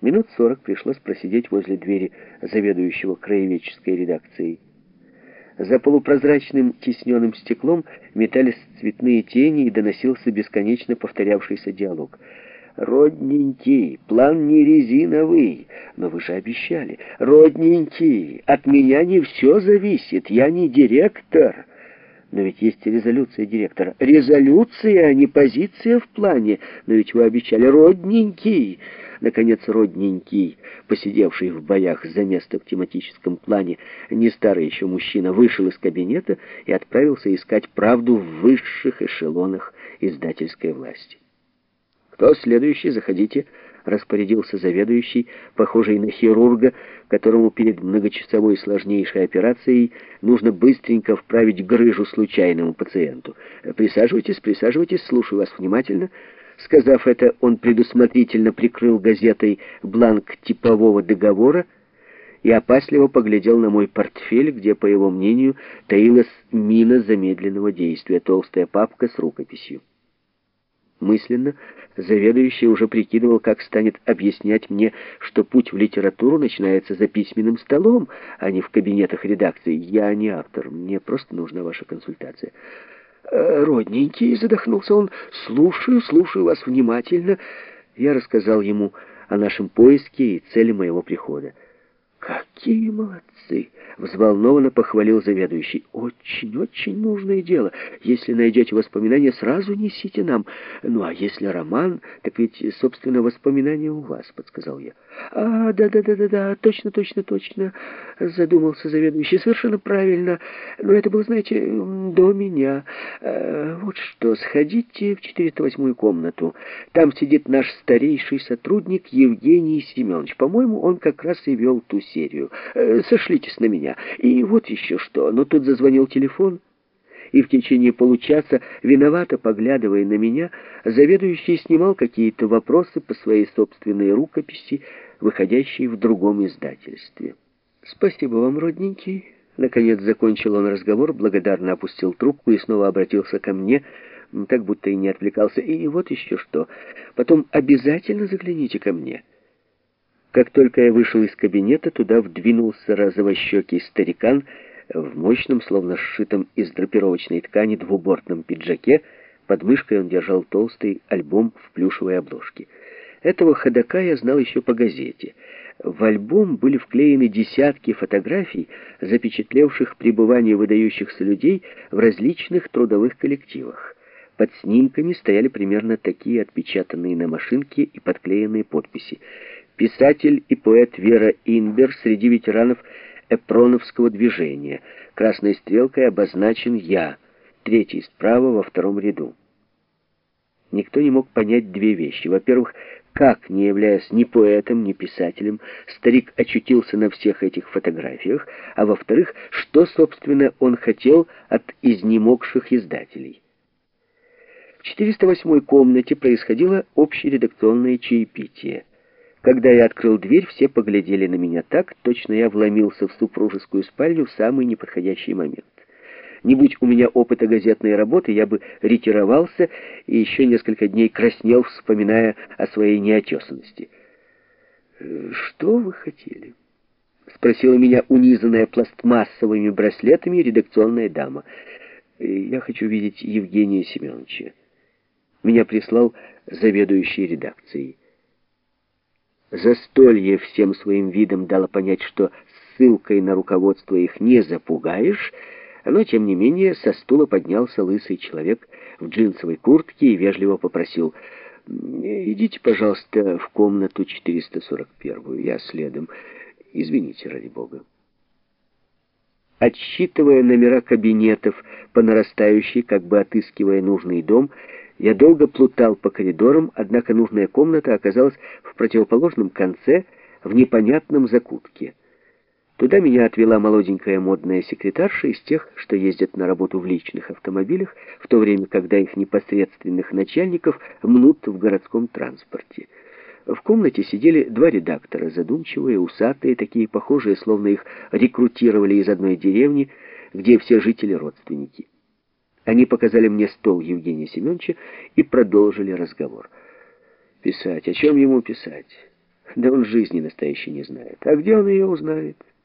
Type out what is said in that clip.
Минут сорок пришлось просидеть возле двери заведующего краеведческой редакцией. За полупрозрачным тисненным стеклом метались цветные тени и доносился бесконечно повторявшийся диалог. «Родненький, план не резиновый, но вы же обещали. Родненький, от меня не все зависит, я не директор». Но ведь есть резолюция директора. Резолюция, а не позиция в плане. Но ведь вы обещали родненький. Наконец, родненький, посидевший в боях за место в тематическом плане, не старый еще мужчина, вышел из кабинета и отправился искать правду в высших эшелонах издательской власти. «Кто следующий? Заходите», — распорядился заведующий, похожий на хирурга, которому перед многочасовой сложнейшей операцией нужно быстренько вправить грыжу случайному пациенту. «Присаживайтесь, присаживайтесь, слушаю вас внимательно». Сказав это, он предусмотрительно прикрыл газетой бланк типового договора и опасливо поглядел на мой портфель, где, по его мнению, таилась мина замедленного действия, толстая папка с рукописью. Мысленно заведующий уже прикидывал, как станет объяснять мне, что путь в литературу начинается за письменным столом, а не в кабинетах редакции. Я не автор, мне просто нужна ваша консультация. Э, «Родненький», — задохнулся он, — «слушаю, слушаю вас внимательно». Я рассказал ему о нашем поиске и цели моего прихода. «Какие молодцы!» — взволнованно похвалил заведующий. «Очень-очень нужное дело. Если найдете воспоминания, сразу несите нам. Ну, а если роман, так ведь, собственно, воспоминания у вас», — подсказал я. «А, да-да-да-да-да, точно, точно, точно», — задумался заведующий. «Совершенно правильно. Но это было, знаете, до меня. Э, вот что, сходите в 408-ю комнату. Там сидит наш старейший сотрудник Евгений Семенович. По-моему, он как раз и вел ту серию. Э, сошлитесь на меня. И вот еще что. Но тут зазвонил телефон, и в течение получаса, виновато поглядывая на меня, заведующий снимал какие-то вопросы по своей собственной рукописи, выходящей в другом издательстве. «Спасибо вам, родненький». Наконец закончил он разговор, благодарно опустил трубку и снова обратился ко мне, так будто и не отвлекался. И вот еще что. Потом обязательно загляните ко мне. Как только я вышел из кабинета, туда вдвинулся розовощекий старикан в мощном, словно сшитом из драпировочной ткани двубортном пиджаке. Под мышкой он держал толстый альбом в плюшевой обложке. Этого ходока я знал еще по газете. В альбом были вклеены десятки фотографий, запечатлевших пребывание выдающихся людей в различных трудовых коллективах. Под снимками стояли примерно такие отпечатанные на машинке и подклеенные подписи. Писатель и поэт Вера Инбер среди ветеранов Эпроновского движения. Красной стрелкой обозначен «Я», третий справа во втором ряду. Никто не мог понять две вещи. Во-первых, как, не являясь ни поэтом, ни писателем, старик очутился на всех этих фотографиях, а во-вторых, что, собственно, он хотел от изнемогших издателей. В 408 комнате происходило общередакционное чаепитие. Когда я открыл дверь, все поглядели на меня так, точно я вломился в супружескую спальню в самый неподходящий момент. Не будь у меня опыта газетной работы, я бы ретировался и еще несколько дней краснел, вспоминая о своей неотесанности. «Что вы хотели?» — спросила меня унизанная пластмассовыми браслетами редакционная дама. «Я хочу видеть Евгения Семеновича. Меня прислал заведующий редакцией». Застолье всем своим видом дало понять, что ссылкой на руководство их не запугаешь, но, тем не менее, со стула поднялся лысый человек в джинсовой куртке и вежливо попросил «Идите, пожалуйста, в комнату 441, я следом. Извините, ради бога». Отсчитывая номера кабинетов по нарастающей, как бы отыскивая нужный дом, я долго плутал по коридорам, однако нужная комната оказалась в противоположном конце, в непонятном закутке. Туда меня отвела молоденькая модная секретарша из тех, что ездят на работу в личных автомобилях, в то время, когда их непосредственных начальников мнут в городском транспорте. В комнате сидели два редактора, задумчивые, усатые, такие похожие, словно их рекрутировали из одной деревни, где все жители родственники. Они показали мне стол Евгения Семеновича и продолжили разговор. Писать? О чем ему писать? Да он жизни настоящей не знает. А где он ее узнает?